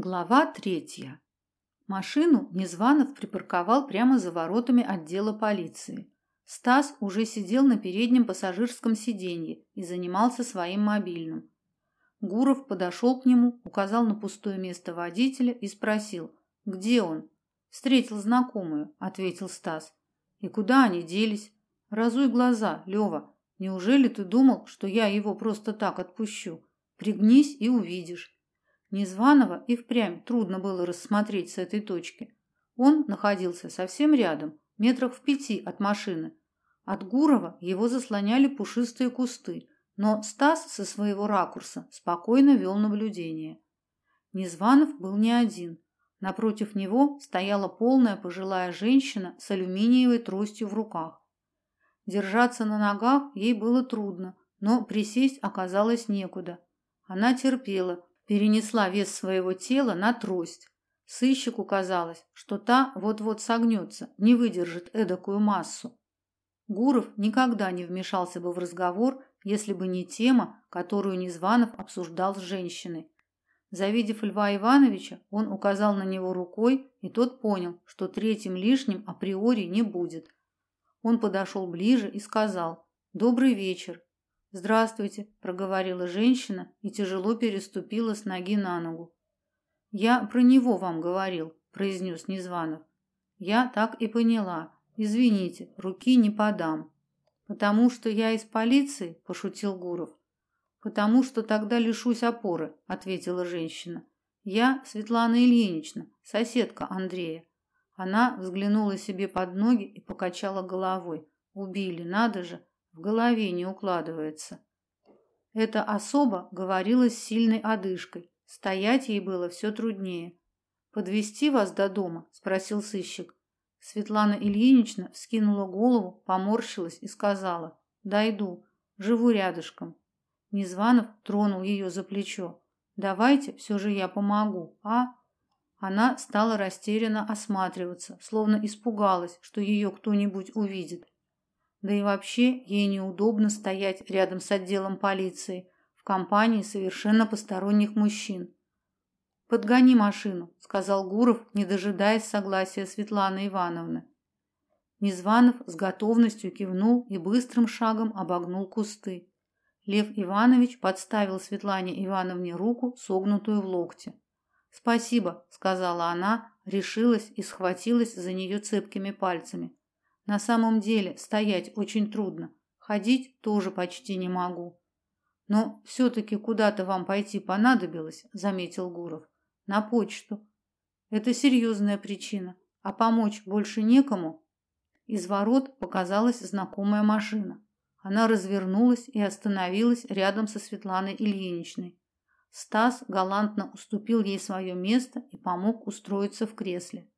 Глава третья. Машину Незванов припарковал прямо за воротами отдела полиции. Стас уже сидел на переднем пассажирском сиденье и занимался своим мобильным. Гуров подошел к нему, указал на пустое место водителя и спросил, где он. «Встретил знакомую», — ответил Стас. «И куда они делись? Разуй глаза, Лева. Неужели ты думал, что я его просто так отпущу? Пригнись и увидишь». Незваного и впрямь трудно было рассмотреть с этой точки. Он находился совсем рядом, метрах в пяти от машины. От Гурова его заслоняли пушистые кусты, но Стас со своего ракурса спокойно вел наблюдение. Незванов был не один. Напротив него стояла полная пожилая женщина с алюминиевой тростью в руках. Держаться на ногах ей было трудно, но присесть оказалось некуда. Она терпела, перенесла вес своего тела на трость. Сыщику казалось, что та вот-вот согнется, не выдержит эдакую массу. Гуров никогда не вмешался бы в разговор, если бы не тема, которую Незванов обсуждал с женщиной. Завидев Льва Ивановича, он указал на него рукой, и тот понял, что третьим лишним априори не будет. Он подошел ближе и сказал «Добрый вечер. «Здравствуйте», – проговорила женщина и тяжело переступила с ноги на ногу. «Я про него вам говорил», – произнес Незванов. «Я так и поняла. Извините, руки не подам». «Потому что я из полиции?» – пошутил Гуров. «Потому что тогда лишусь опоры», – ответила женщина. «Я Светлана Ильинична, соседка Андрея». Она взглянула себе под ноги и покачала головой. «Убили, надо же! В голове не укладывается. Эта особа говорила с сильной одышкой. Стоять ей было все труднее. Подвести вас до дома, спросил сыщик. Светлана Ильинична вскинула голову, поморщилась и сказала: "Дойду, живу рядышком". Незванов тронул ее за плечо. "Давайте, все же я помогу, а?" Она стала растерянно осматриваться, словно испугалась, что ее кто-нибудь увидит. Да и вообще ей неудобно стоять рядом с отделом полиции в компании совершенно посторонних мужчин. Подгони машину, сказал Гуров, не дожидаясь согласия Светланы Ивановны. Незванов с готовностью кивнул и быстрым шагом обогнул кусты. Лев Иванович подставил Светлане Ивановне руку, согнутую в локте. "Спасибо", сказала она, решилась и схватилась за нее цепкими пальцами. На самом деле стоять очень трудно, ходить тоже почти не могу. Но все таки куда-то вам пойти понадобилось, заметил Гуров. На почту. Это серьезная причина. А помочь больше некому. Из ворот показалась знакомая машина. Она развернулась и остановилась рядом со Светланой Ильиничной. Стас галантно уступил ей свое место и помог устроиться в кресле.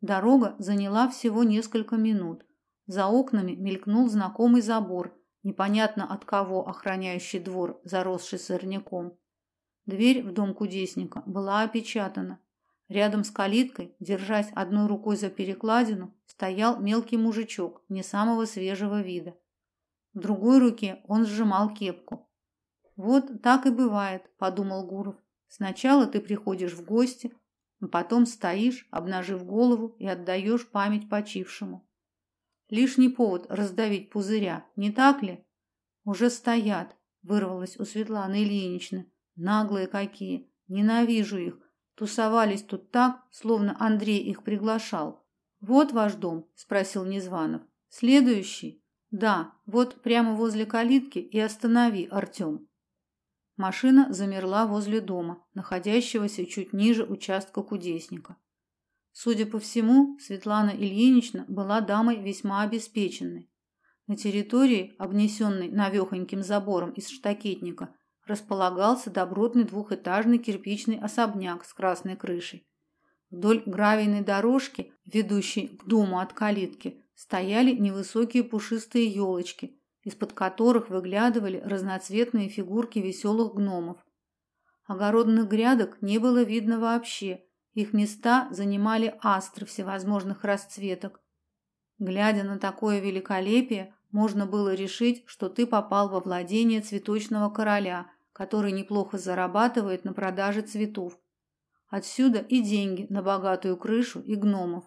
Дорога заняла всего несколько минут. За окнами мелькнул знакомый забор, непонятно от кого охраняющий двор, заросший сорняком. Дверь в дом кудесника была опечатана. Рядом с калиткой, держась одной рукой за перекладину, стоял мелкий мужичок не самого свежего вида. В другой руке он сжимал кепку. Вот так и бывает, подумал Гуров. Сначала ты приходишь в гости, а потом стоишь, обнажив голову и отдаешь память почившему. Лишний повод раздавить пузыря, не так ли? Уже стоят, вырвалось у Светланы Ильиничны. Наглые какие, ненавижу их. Тусовались тут так, словно Андрей их приглашал. Вот ваш дом, спросил Незванов. Следующий? Да, вот прямо возле калитки и останови, Артем. Машина замерла возле дома, находящегося чуть ниже участка кудесника. Судя по всему, Светлана Ильинична была дамой весьма обеспеченной. На территории, обнесенной навехоньким забором из штакетника, располагался добротный двухэтажный кирпичный особняк с красной крышей. Вдоль гравийной дорожки, ведущей к дому от калитки, стояли невысокие пушистые елочки, из-под которых выглядывали разноцветные фигурки веселых гномов. Огородных грядок не было видно вообще. Их места занимали астры всевозможных расцветок. Глядя на такое великолепие, можно было решить, что ты попал во владение цветочного короля, который неплохо зарабатывает на продаже цветов. Отсюда и деньги на богатую крышу и гномов.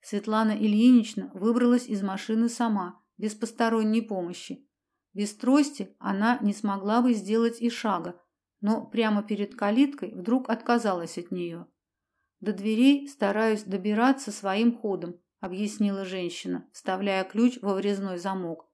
Светлана Ильинична выбралась из машины сама, без посторонней помощи. Без трости она не смогла бы сделать и шага, но прямо перед калиткой вдруг отказалась от нее. До дверей стараюсь добираться своим ходом, объяснила женщина, вставляя ключ во врезной замок.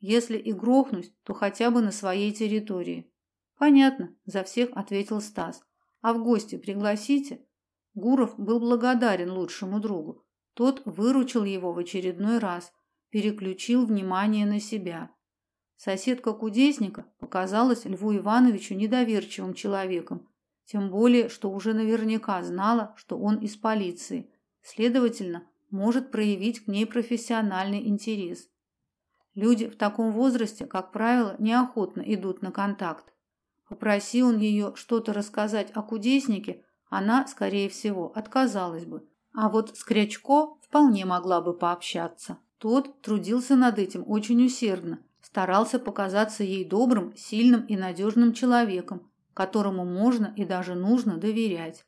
Если и грохнусь, то хотя бы на своей территории. Понятно, за всех ответил Стас. А в гости пригласите? Гуров был благодарен лучшему другу. Тот выручил его в очередной раз, переключил внимание на себя. Соседка кудесника показалась Льву Ивановичу недоверчивым человеком, тем более, что уже наверняка знала, что он из полиции. Следовательно, может проявить к ней профессиональный интерес. Люди в таком возрасте, как правило, неохотно идут на контакт. Попроси он ее что-то рассказать о кудеснике, она, скорее всего, отказалась бы. А вот с Крячко вполне могла бы пообщаться. Тот трудился над этим очень усердно, старался показаться ей добрым, сильным и надежным человеком, которому можно и даже нужно доверять.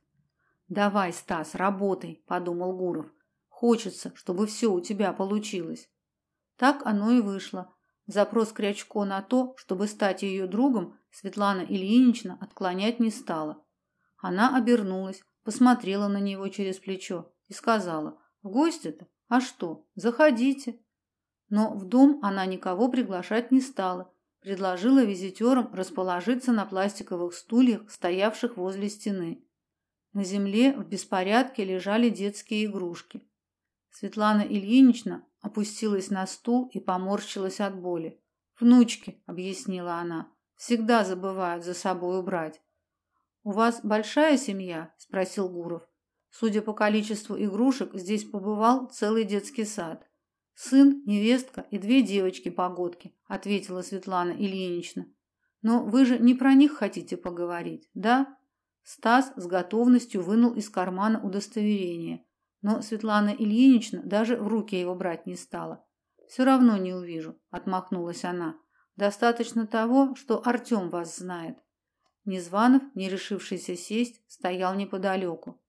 «Давай, Стас, работай», – подумал Гуров. «Хочется, чтобы все у тебя получилось». Так оно и вышло. Запрос Крячко на то, чтобы стать ее другом, Светлана Ильинична отклонять не стала. Она обернулась, посмотрела на него через плечо и сказала: "В гости-то? А что? Заходите". Но в дом она никого приглашать не стала, предложила визитерам расположиться на пластиковых стульях, стоявших возле стены. На земле в беспорядке лежали детские игрушки. Светлана Ильинична опустилась на стул и поморщилась от боли. "Внучки", объяснила она. "Всегда забывают за собой убрать. У вас большая семья? спросил Гуров. Судя по количеству игрушек, здесь побывал целый детский сад. Сын, невестка и две девочки-погодки, ответила Светлана Ильинична. Но вы же не про них хотите поговорить, да? Стас с готовностью вынул из кармана удостоверение, но Светлана Ильинична даже в руки его брать не стала. «Все равно не увижу, отмахнулась она. Достаточно того, что Артем вас знает. Незванов, не решившийся сесть, стоял неподалеку.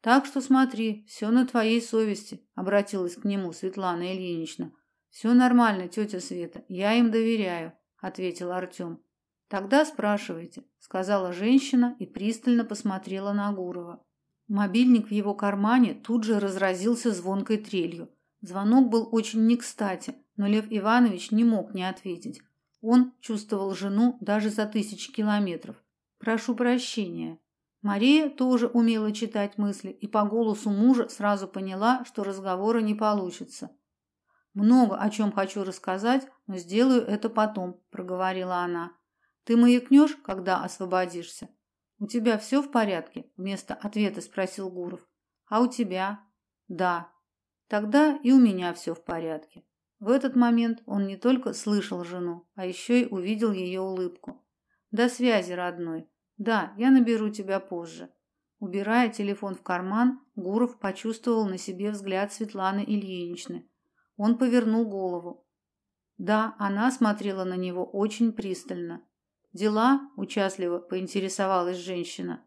Так что смотри, все на твоей совести, обратилась к нему Светлана Ильинична. «Все нормально, тетя Света, я им доверяю, ответил Артем. Тогда спрашивайте, сказала женщина и пристально посмотрела на Гурова. Мобильник в его кармане тут же разразился звонкой трелью. Звонок был очень не кстати, но Лев Иванович не мог не ответить. Он чувствовал жену даже за тысячи километров. Прошу прощения. Мария тоже умела читать мысли и по голосу мужа сразу поняла, что разговора не получится. Много о чем хочу рассказать, но сделаю это потом, проговорила она. Ты маякнешь, когда освободишься? У тебя все в порядке? вместо ответа спросил Гуров. А у тебя? Да. Тогда и у меня все в порядке. В этот момент он не только слышал жену, а еще и увидел ее улыбку. До связи, родной. Да, я наберу тебя позже. Убирая телефон в карман, Гуров почувствовал на себе взгляд Светланы Ильиничны. Он повернул голову. Да, она смотрела на него очень пристально. Дела, участливо поинтересовалась женщина.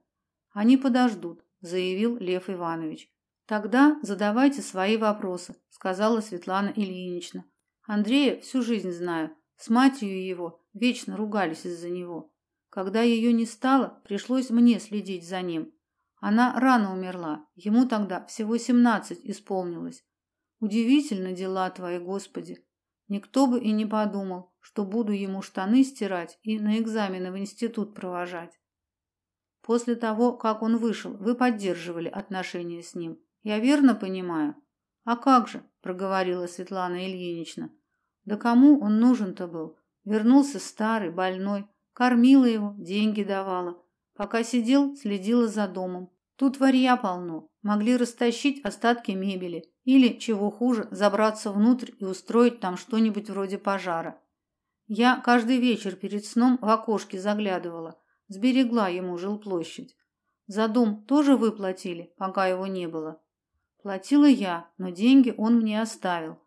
Они подождут, заявил Лев Иванович. Тогда задавайте свои вопросы, сказала Светлана Ильинична. Андрея всю жизнь знаю. С матерью его вечно ругались из-за него. Когда ее не стало, пришлось мне следить за ним. Она рано умерла. Ему тогда всего семнадцать исполнилось. Удивительно дела твои, Господи. Никто бы и не подумал, что буду ему штаны стирать и на экзамены в институт провожать. После того, как он вышел, вы поддерживали отношения с ним. Я верно понимаю? А как же, проговорила Светлана Ильинична. Да кому он нужен-то был? Вернулся старый, больной, кормила его, деньги давала. Пока сидел, следила за домом. Тут варья полно. Могли растащить остатки мебели или, чего хуже, забраться внутрь и устроить там что-нибудь вроде пожара. Я каждый вечер перед сном в окошке заглядывала, сберегла ему жилплощадь. За дом тоже выплатили, пока его не было. Платила я, но деньги он мне оставил.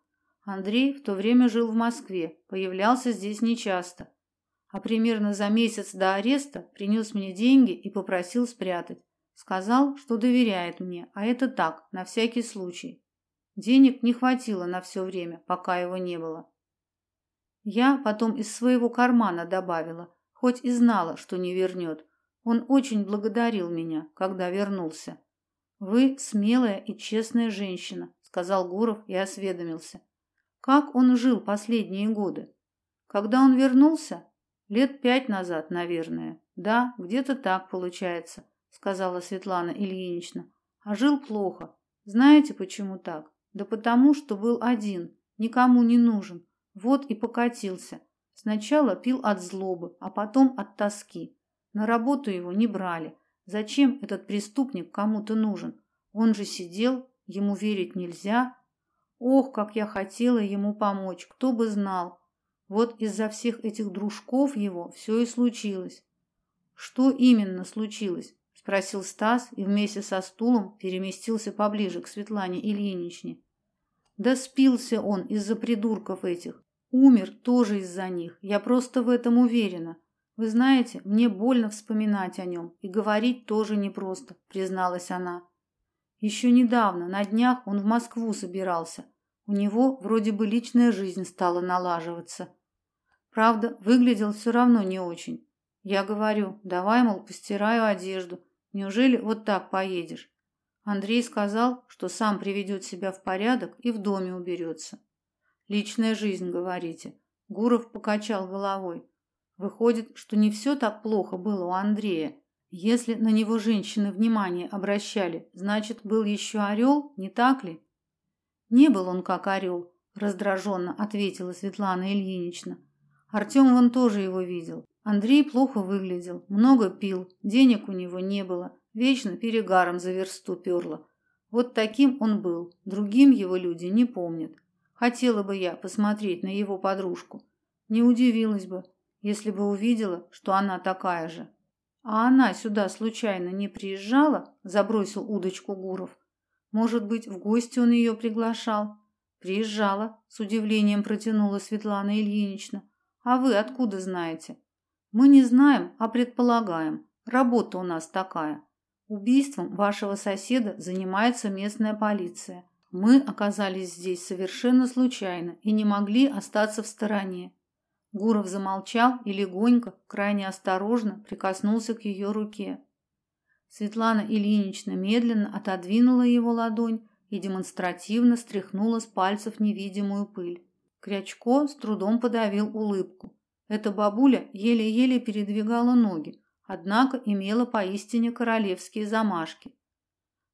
Андрей в то время жил в Москве, появлялся здесь нечасто. А примерно за месяц до ареста принес мне деньги и попросил спрятать. Сказал, что доверяет мне, а это так, на всякий случай. Денег не хватило на все время, пока его не было. Я потом из своего кармана добавила, хоть и знала, что не вернет. Он очень благодарил меня, когда вернулся. Вы смелая и честная женщина, сказал Гуров и осведомился. Как он жил последние годы? Когда он вернулся? Лет пять назад, наверное. Да, где-то так получается сказала Светлана Ильинична. А жил плохо. Знаете, почему так? Да потому, что был один, никому не нужен. Вот и покатился. Сначала пил от злобы, а потом от тоски. На работу его не брали. Зачем этот преступник кому-то нужен? Он же сидел, ему верить нельзя. Ох, как я хотела ему помочь, кто бы знал. Вот из-за всех этих дружков его все и случилось. Что именно случилось? спросил Стас и вместе со стулом переместился поближе к Светлане Ильиничне. Да спился он из-за придурков этих. Умер тоже из-за них. Я просто в этом уверена. Вы знаете, мне больно вспоминать о нем, и говорить тоже непросто, призналась она. Еще недавно, на днях, он в Москву собирался. У него вроде бы личная жизнь стала налаживаться. Правда, выглядел все равно не очень. Я говорю: "Давай, мол, постираю одежду, Неужели вот так поедешь? Андрей сказал, что сам приведет себя в порядок и в доме уберется. Личная жизнь, говорите. Гуров покачал головой. Выходит, что не все так плохо было у Андрея. Если на него женщины внимание обращали, значит, был еще орел, не так ли? Не был он как орел, раздраженно ответила Светлана Ильинична. Артем вон тоже его видел. Андрей плохо выглядел, много пил, денег у него не было, вечно перегаром за версту перло. Вот таким он был, другим его люди не помнят. Хотела бы я посмотреть на его подружку. Не удивилась бы, если бы увидела, что она такая же. А она сюда случайно не приезжала? Забросил удочку Гуров. Может быть, в гости он ее приглашал? Приезжала, с удивлением протянула Светлана Ильинична. А вы откуда знаете? Мы не знаем, а предполагаем. Работа у нас такая. Убийством вашего соседа занимается местная полиция. Мы оказались здесь совершенно случайно и не могли остаться в стороне. Гуров замолчал и легонько, крайне осторожно прикоснулся к ее руке. Светлана Ильинична медленно отодвинула его ладонь и демонстративно стряхнула с пальцев невидимую пыль. Крячко с трудом подавил улыбку. Эта бабуля еле-еле передвигала ноги, однако имела поистине королевские замашки.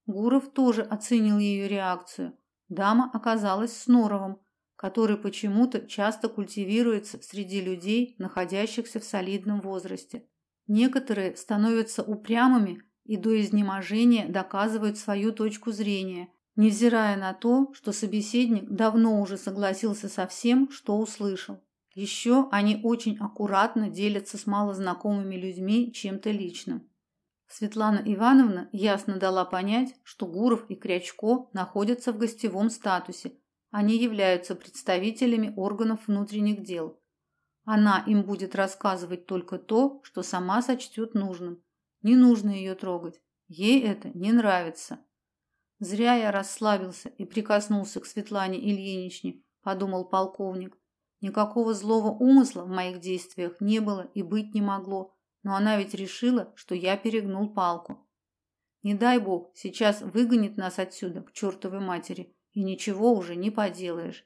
Гуров тоже оценил ее реакцию. Дама оказалась с норовом, который почему-то часто культивируется среди людей, находящихся в солидном возрасте. Некоторые становятся упрямыми и до изнеможения доказывают свою точку зрения, невзирая на то, что собеседник давно уже согласился со всем, что услышал. Еще они очень аккуратно делятся с малознакомыми людьми чем-то личным. Светлана Ивановна ясно дала понять, что Гуров и Крячко находятся в гостевом статусе. Они являются представителями органов внутренних дел. Она им будет рассказывать только то, что сама сочтет нужным. Не нужно ее трогать. Ей это не нравится. Зря я расслабился и прикоснулся к Светлане Ильиничне, подумал полковник. Никакого злого умысла в моих действиях не было и быть не могло, но она ведь решила, что я перегнул палку. Не дай бог, сейчас выгонит нас отсюда к чертовой матери, и ничего уже не поделаешь.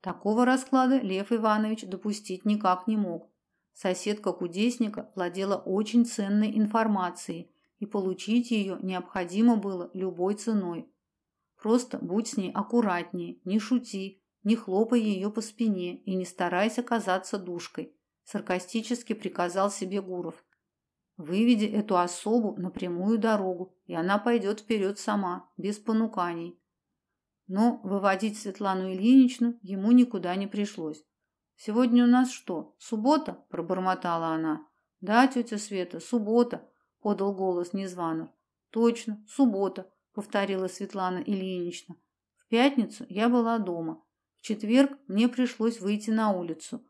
Такого расклада Лев Иванович допустить никак не мог. Соседка кудесника владела очень ценной информацией, и получить ее необходимо было любой ценой. Просто будь с ней аккуратнее, не шути, не хлопай ее по спине и не старайся казаться душкой, саркастически приказал себе Гуров. Выведи эту особу на прямую дорогу, и она пойдет вперед сама, без понуканий. Но выводить Светлану Ильиничну ему никуда не пришлось. Сегодня у нас что, суббота? пробормотала она. Да, тетя Света, суббота, подал голос Незванов. Точно, суббота, повторила Светлана Ильинична. В пятницу я была дома четверг мне пришлось выйти на улицу.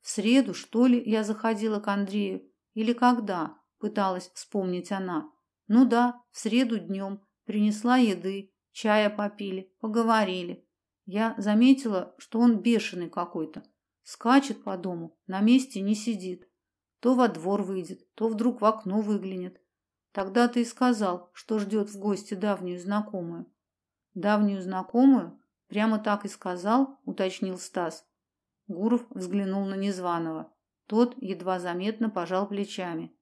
В среду, что ли, я заходила к Андрею или когда? Пыталась вспомнить она. Ну да, в среду днем принесла еды, чая попили, поговорили. Я заметила, что он бешеный какой-то. Скачет по дому, на месте не сидит. То во двор выйдет, то вдруг в окно выглянет. Тогда ты и сказал, что ждет в гости давнюю знакомую. Давнюю знакомую? Прямо так и сказал, уточнил Стас. Гуров взглянул на незваного. Тот едва заметно пожал плечами.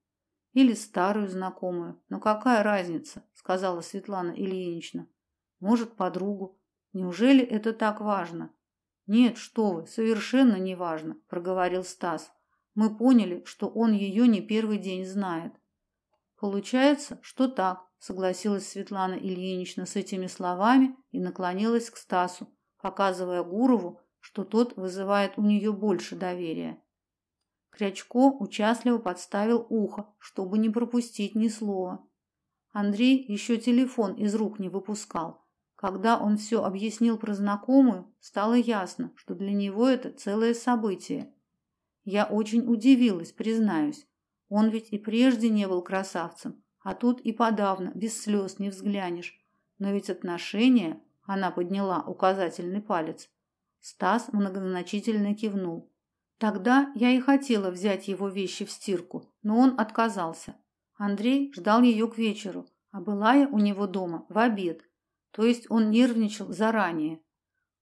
Или старую знакомую. Но какая разница, сказала Светлана Ильинична. Может, подругу. Неужели это так важно? Нет, что вы, совершенно не важно, проговорил Стас. Мы поняли, что он ее не первый день знает. Получается, что так, согласилась Светлана Ильинична с этими словами и наклонилась к Стасу, показывая Гурову, что тот вызывает у нее больше доверия. Крячко участливо подставил ухо, чтобы не пропустить ни слова. Андрей еще телефон из рук не выпускал. Когда он все объяснил про знакомую, стало ясно, что для него это целое событие. Я очень удивилась, признаюсь. Он ведь и прежде не был красавцем, а тут и подавно без слез не взглянешь. Но ведь отношения, она подняла указательный палец. Стас многозначительно кивнул. Тогда я и хотела взять его вещи в стирку, но он отказался. Андрей ждал ее к вечеру, а была я у него дома в обед. То есть он нервничал заранее.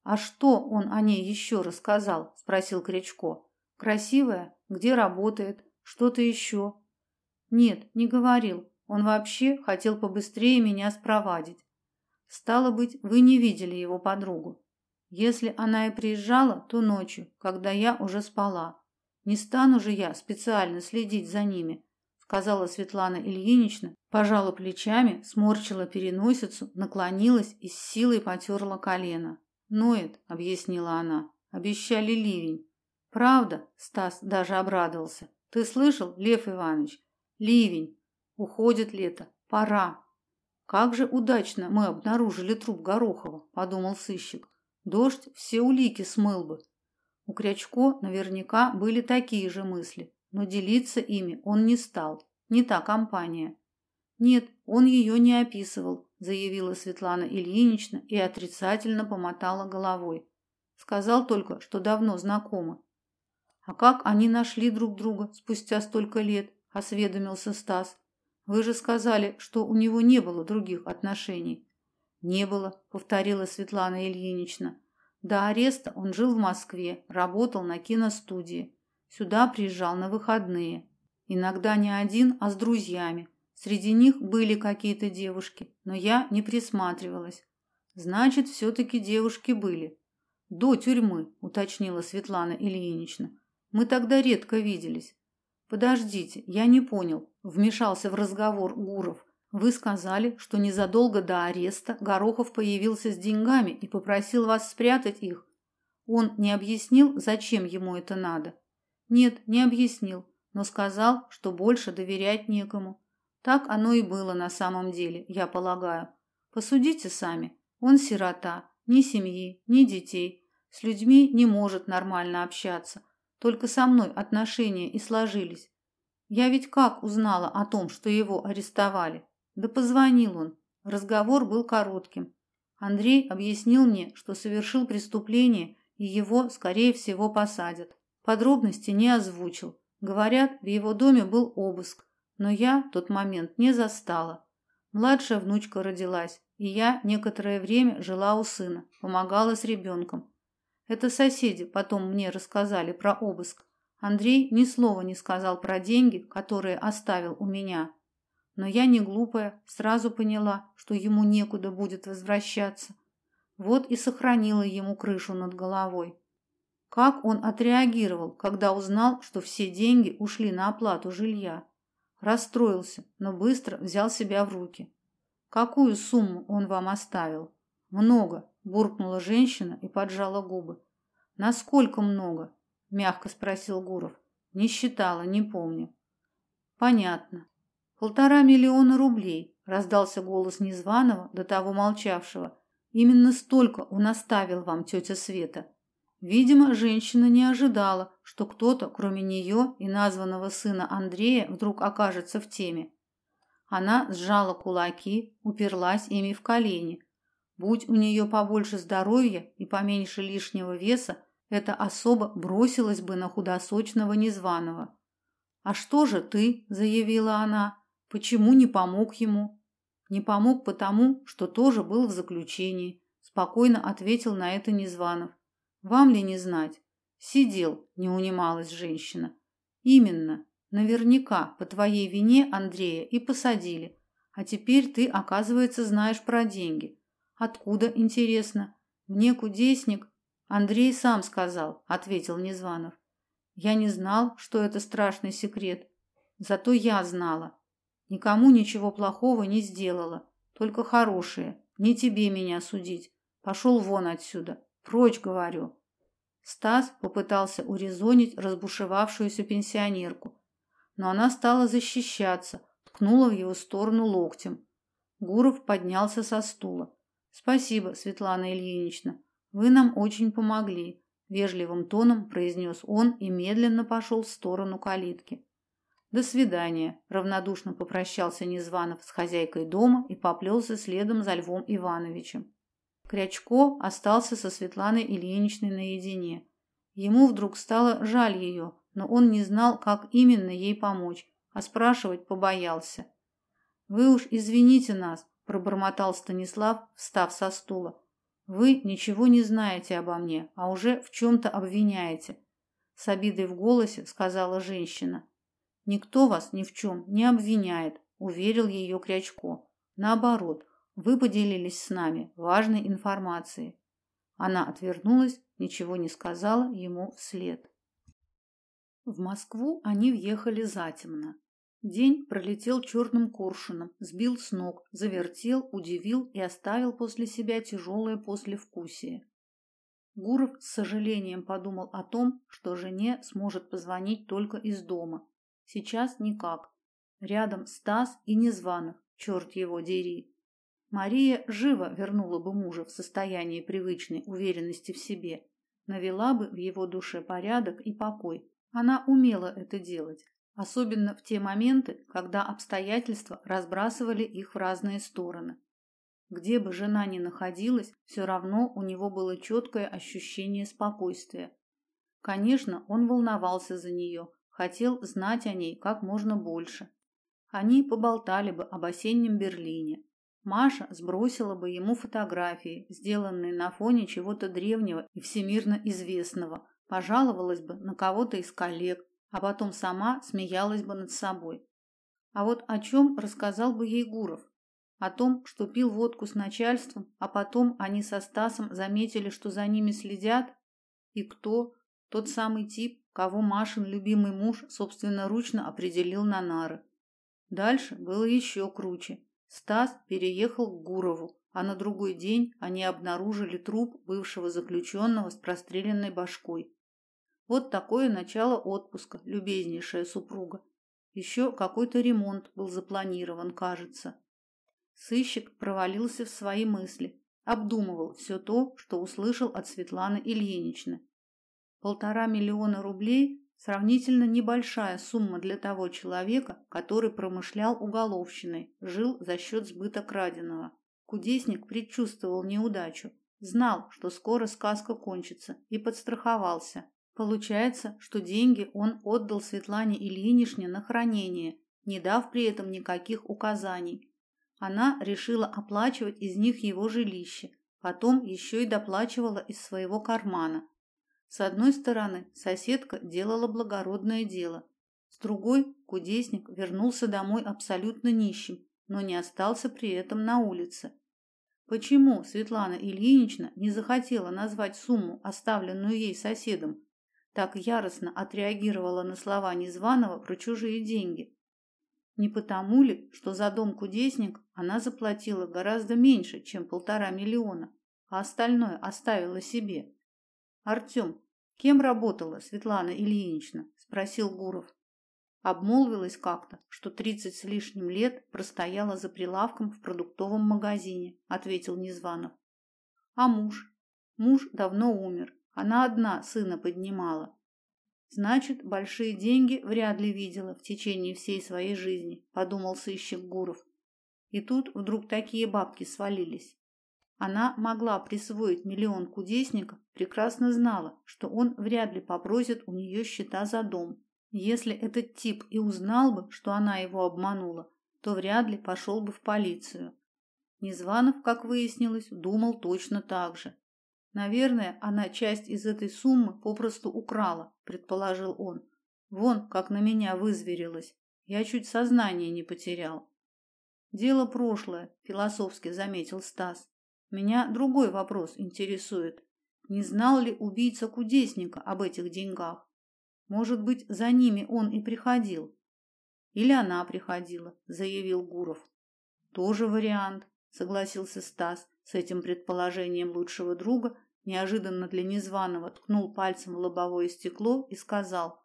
А что он о ней еще рассказал? спросил Крячко. Красивая, где работает, что-то еще?» Нет, не говорил. Он вообще хотел побыстрее меня спровадить. Стало быть, вы не видели его подругу. Если она и приезжала, то ночью, когда я уже спала. Не стану же я специально следить за ними, сказала Светлана Ильинична, пожала плечами, сморщила переносицу, наклонилась и с силой потерла колено. "Ноет", объяснила она. "Обещали ливень. Правда?" Стас даже обрадовался. "Ты слышал, Лев Иванович? Ливень. Уходит лето. Пора. Как же удачно мы обнаружили труп Горохова, подумал сыщик. Дождь все улики смыл бы. У Крячко наверняка были такие же мысли, но делиться ими он не стал. Не та компания. Нет, он ее не описывал, заявила Светлана Ильинична и отрицательно помотала головой. Сказал только, что давно знакомы. А как они нашли друг друга спустя столько лет? осведомился Стас. Вы же сказали, что у него не было других отношений. Не было, повторила Светлана Ильинична. До ареста он жил в Москве, работал на киностудии. Сюда приезжал на выходные. Иногда не один, а с друзьями. Среди них были какие-то девушки, но я не присматривалась. Значит, все таки девушки были. До тюрьмы, уточнила Светлана Ильинична. Мы тогда редко виделись. Подождите, я не понял, вмешался в разговор Гуров. Вы сказали, что незадолго до ареста Горохов появился с деньгами и попросил вас спрятать их. Он не объяснил, зачем ему это надо. Нет, не объяснил, но сказал, что больше доверять некому. Так оно и было на самом деле, я полагаю. Посудите сами. Он сирота, ни семьи, ни детей, с людьми не может нормально общаться. Только со мной отношения и сложились. Я ведь как узнала о том, что его арестовали? Да позвонил он. Разговор был коротким. Андрей объяснил мне, что совершил преступление, и его, скорее всего, посадят. Подробности не озвучил. Говорят, в его доме был обыск, но я тот момент не застала. Младшая внучка родилась, и я некоторое время жила у сына, помогала с ребенком. Это соседи потом мне рассказали про обыск. Андрей ни слова не сказал про деньги, которые оставил у меня. Но я не глупая, сразу поняла, что ему некуда будет возвращаться. Вот и сохранила ему крышу над головой. Как он отреагировал, когда узнал, что все деньги ушли на оплату жилья? Расстроился, но быстро взял себя в руки. Какую сумму он вам оставил? Много, буркнула женщина и поджала губы. Насколько много? мягко спросил Гуров. Не считала, не помню. Понятно. Полтора миллиона рублей, раздался голос незваного, до того молчавшего. Именно столько он оставил вам тетя Света. Видимо, женщина не ожидала, что кто-то, кроме нее и названного сына Андрея, вдруг окажется в теме. Она сжала кулаки, уперлась ими в колени. Будь у нее побольше здоровья и поменьше лишнего веса, эта особа бросилась бы на худосочного незваного. «А что же ты?» – заявила она. «Почему не помог ему?» «Не помог потому, что тоже был в заключении», – спокойно ответил на это Незванов. «Вам ли не знать?» «Сидел», – не унималась женщина. «Именно. Наверняка по твоей вине Андрея и посадили. А теперь ты, оказывается, знаешь про деньги. Откуда, интересно? Мне кудесник Андрей сам сказал, ответил Незванов. Я не знал, что это страшный секрет. Зато я знала. Никому ничего плохого не сделала, только хорошее. Не тебе меня судить. Пошел вон отсюда. Прочь, говорю. Стас попытался урезонить разбушевавшуюся пенсионерку, но она стала защищаться, ткнула в его сторону локтем. Гуров поднялся со стула. Спасибо, Светлана Ильинична. Вы нам очень помогли, вежливым тоном произнес он и медленно пошел в сторону калитки. До свидания, равнодушно попрощался Незванов с хозяйкой дома и поплелся следом за Львом Ивановичем. Крячко остался со Светланой Ильиничной наедине. Ему вдруг стало жаль ее, но он не знал, как именно ей помочь, а спрашивать побоялся. Вы уж извините нас, пробормотал Станислав, встав со стула. Вы ничего не знаете обо мне, а уже в чем то обвиняете, с обидой в голосе сказала женщина. Никто вас ни в чем не обвиняет, уверил ее Крячко. Наоборот, вы поделились с нами важной информацией. Она отвернулась, ничего не сказала ему вслед. В Москву они въехали затемно. День пролетел черным коршуном, сбил с ног, завертел, удивил и оставил после себя тяжелое послевкусие. Гуров с сожалением подумал о том, что жене сможет позвонить только из дома. Сейчас никак. Рядом Стас и Незваных, черт его дери. Мария живо вернула бы мужа в состояние привычной уверенности в себе, навела бы в его душе порядок и покой, она умела это делать, особенно в те моменты, когда обстоятельства разбрасывали их в разные стороны. Где бы жена ни находилась, все равно у него было четкое ощущение спокойствия. Конечно, он волновался за нее, хотел знать о ней как можно больше. Они поболтали бы об осеннем Берлине. Маша сбросила бы ему фотографии, сделанные на фоне чего-то древнего и всемирно известного, пожаловалась бы на кого-то из коллег, а потом сама смеялась бы над собой. А вот о чем рассказал бы ей Гуров? О том, что пил водку с начальством, а потом они со Стасом заметили, что за ними следят? И кто? Тот самый тип, кого Машин любимый муж собственноручно определил на нары. Дальше было еще круче. Стас переехал к Гурову, а на другой день они обнаружили труп бывшего заключенного с простреленной башкой. Вот такое начало отпуска, любезнейшая супруга. Еще какой-то ремонт был запланирован, кажется. Сыщик провалился в свои мысли, обдумывал все то, что услышал от Светланы Ильиничны. Полтора миллиона рублей – сравнительно небольшая сумма для того человека, который промышлял уголовщиной, жил за счет сбыта краденого. Кудесник предчувствовал неудачу, знал, что скоро сказка кончится, и подстраховался. Получается, что деньги он отдал Светлане Ильиничне на хранение, не дав при этом никаких указаний. Она решила оплачивать из них его жилище, потом еще и доплачивала из своего кармана. С одной стороны, соседка делала благородное дело, с другой кудесник вернулся домой абсолютно нищим, но не остался при этом на улице. Почему Светлана Ильинична не захотела назвать сумму, оставленную ей соседом, так яростно отреагировала на слова Незваного про чужие деньги. Не потому ли, что за дом кудесник она заплатила гораздо меньше, чем полтора миллиона, а остальное оставила себе? Артем, кем работала Светлана Ильинична? спросил Гуров. Обмолвилась как-то, что тридцать с лишним лет простояла за прилавком в продуктовом магазине, ответил Незванов. А муж? Муж давно умер, она одна сына поднимала. Значит, большие деньги вряд ли видела в течение всей своей жизни, подумал сыщик Гуров. И тут вдруг такие бабки свалились. Она могла присвоить миллион кудесника, прекрасно знала, что он вряд ли попросит у нее счета за дом. Если этот тип и узнал бы, что она его обманула, то вряд ли пошел бы в полицию. Незванов, как выяснилось, думал точно так же. Наверное, она часть из этой суммы попросту украла, предположил он. Вон, как на меня вызверилась. Я чуть сознание не потерял. Дело прошлое, философски заметил Стас. Меня другой вопрос интересует. Не знал ли убийца кудесника об этих деньгах? Может быть, за ними он и приходил? Или она приходила, заявил Гуров. Тоже вариант, согласился Стас. С этим предположением лучшего друга неожиданно для незваного ткнул пальцем в лобовое стекло и сказал: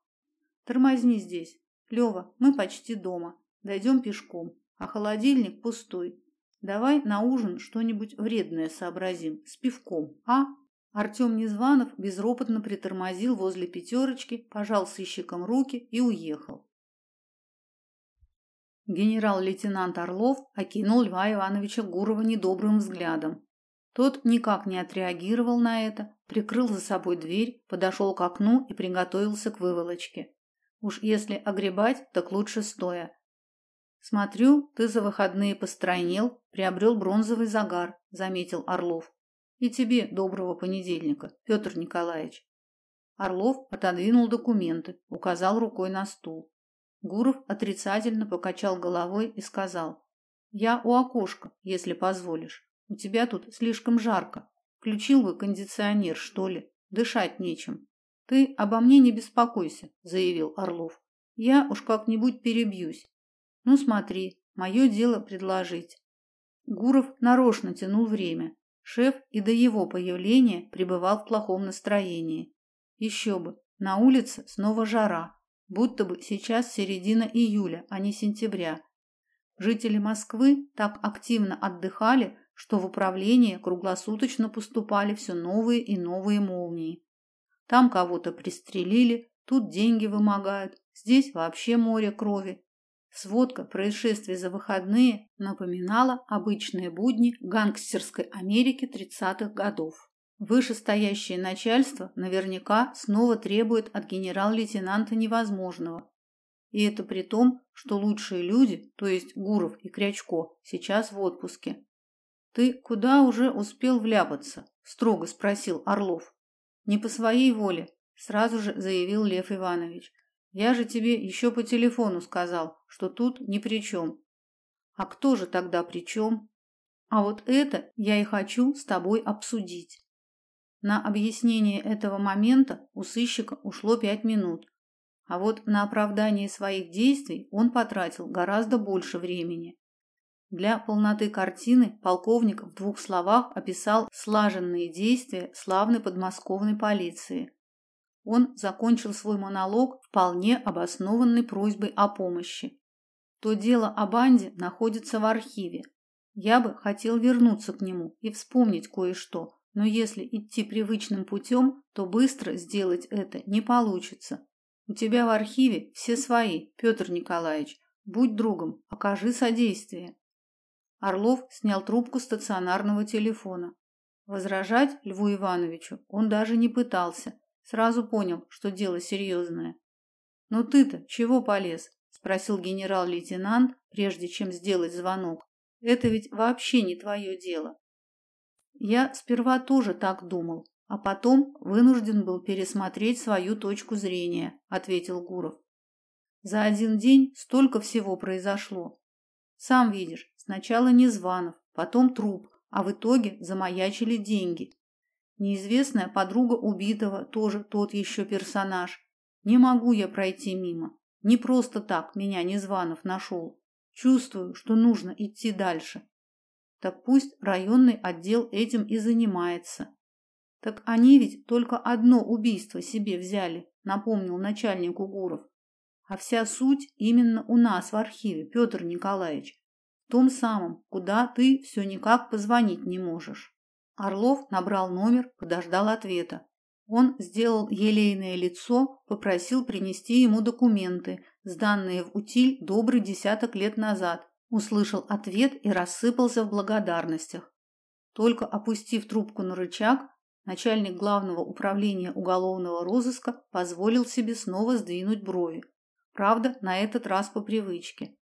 "Тормозни здесь. Лева, мы почти дома. Дойдем пешком, а холодильник пустой. Давай на ужин что-нибудь вредное сообразим с пивком, а?" Артем Незванов безропотно притормозил возле пятерочки, пожал сыщикам руки и уехал. Генерал-лейтенант Орлов окинул Льва Ивановича Гурова недобрым взглядом. Тот никак не отреагировал на это, прикрыл за собой дверь, подошел к окну и приготовился к выволочке. Уж если огребать, так лучше стоя. Смотрю, ты за выходные постройнел, приобрел бронзовый загар, заметил Орлов. И тебе доброго понедельника, Петр Николаевич. Орлов отодвинул документы, указал рукой на стул. Гуров отрицательно покачал головой и сказал: "Я у окошка, если позволишь. У тебя тут слишком жарко. Включил бы кондиционер, что ли? Дышать нечем. Ты обо мне не беспокойся", заявил Орлов. "Я уж как-нибудь перебьюсь. Ну смотри, мое дело предложить". Гуров нарочно тянул время. Шеф и до его появления пребывал в плохом настроении. Еще бы, на улице снова жара, будто бы сейчас середина июля, а не сентября. Жители Москвы так активно отдыхали, что в управление круглосуточно поступали все новые и новые молнии. Там кого-то пристрелили, тут деньги вымогают, здесь вообще море крови. Сводка происшествий за выходные напоминала обычные будни гангстерской Америки 30-х годов. Вышестоящее начальство наверняка снова требует от генерал-лейтенанта невозможного. И это при том, что лучшие люди, то есть Гуров и Крячко, сейчас в отпуске. Ты куда уже успел вляпаться? строго спросил Орлов. Не по своей воле, сразу же заявил Лев Иванович. Я же тебе еще по телефону сказал, что тут ни при чем. А кто же тогда при чем? А вот это я и хочу с тобой обсудить. На объяснение этого момента у сыщика ушло пять минут, а вот на оправдание своих действий он потратил гораздо больше времени. Для полноты картины полковник в двух словах описал слаженные действия славной подмосковной полиции. Он закончил свой монолог вполне обоснованной просьбой о помощи. То дело о банде находится в архиве. Я бы хотел вернуться к нему и вспомнить кое-что, но если идти привычным путем, то быстро сделать это не получится. У тебя в архиве все свои, Петр Николаевич. Будь другом, окажи содействие. Орлов снял трубку стационарного телефона. Возражать Льву Ивановичу он даже не пытался. Сразу понял, что дело серьезное. "Ну ты-то чего полез?" спросил генерал-лейтенант, прежде чем сделать звонок. "Это ведь вообще не твое дело. Я сперва тоже так думал, а потом вынужден был пересмотреть свою точку зрения, ответил Гуров. За один день столько всего произошло. Сам видишь, сначала Незванов, потом труп, а в итоге замаячили деньги. Неизвестная подруга убитого тоже тот еще персонаж. Не могу я пройти мимо. Не просто так меня Незванов нашел. Чувствую, что нужно идти дальше. Так пусть районный отдел этим и занимается. Так они ведь только одно убийство себе взяли, напомнил начальнику Гуров. А вся суть именно у нас в архиве, Петр Николаевич. В том самом, куда ты все никак позвонить не можешь. Орлов набрал номер, подождал ответа. Он сделал елейное лицо, попросил принести ему документы, сданные в утиль добрый десяток лет назад, услышал ответ и рассыпался в благодарностях. Только опустив трубку на рычаг, начальник главного управления уголовного розыска позволил себе снова сдвинуть брови. Правда, на этот раз по привычке.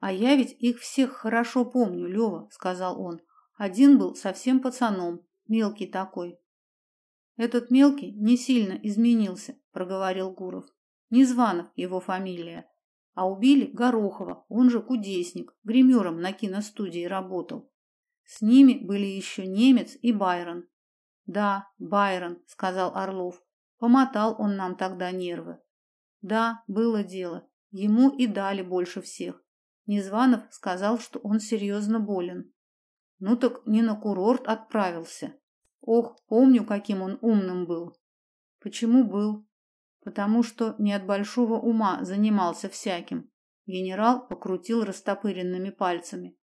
А я ведь их всех хорошо помню, Лева, сказал он. Один был совсем пацаном, мелкий такой. Этот мелкий не сильно изменился, проговорил Гуров. Незванов его фамилия. А убили Горохова, он же кудесник, гримером на киностудии работал. С ними были еще немец и Байрон. Да, Байрон, сказал Орлов. Помотал он нам тогда нервы. Да, было дело. Ему и дали больше всех. Незванов сказал, что он серьезно болен. Ну так не на курорт отправился. Ох, помню, каким он умным был. Почему был? Потому что не от большого ума занимался всяким. Генерал покрутил растопыренными пальцами.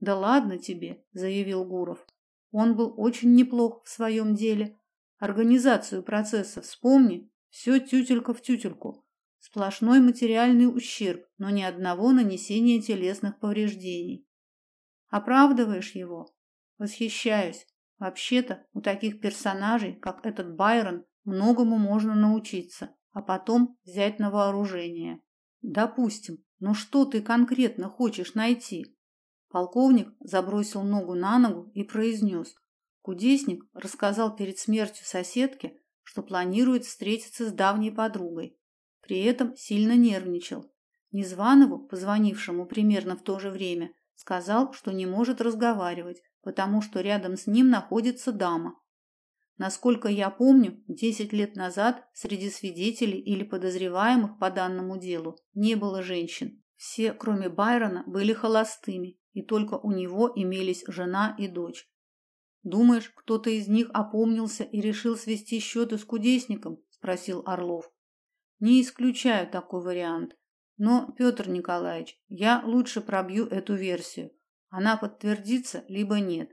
Да ладно тебе, заявил Гуров. Он был очень неплох в своем деле. Организацию процесса вспомни, все тютелька в тютельку. Сплошной материальный ущерб, но ни одного нанесения телесных повреждений. Оправдываешь его? Восхищаюсь. Вообще-то, у таких персонажей, как этот Байрон, многому можно научиться, а потом взять на вооружение. Допустим, но что ты конкретно хочешь найти? Полковник забросил ногу на ногу и произнес. Кудесник рассказал перед смертью соседке, что планирует встретиться с давней подругой. При этом сильно нервничал. Незванову, позвонившему примерно в то же время, сказал, что не может разговаривать, потому что рядом с ним находится дама. Насколько я помню, 10 лет назад среди свидетелей или подозреваемых по данному делу не было женщин. Все, кроме Байрона, были холостыми, и только у него имелись жена и дочь. Думаешь, кто-то из них опомнился и решил свести счеты с кудесником? спросил Орлов. Не исключаю такой вариант. Но, Петр Николаевич, я лучше пробью эту версию. Она подтвердится либо нет.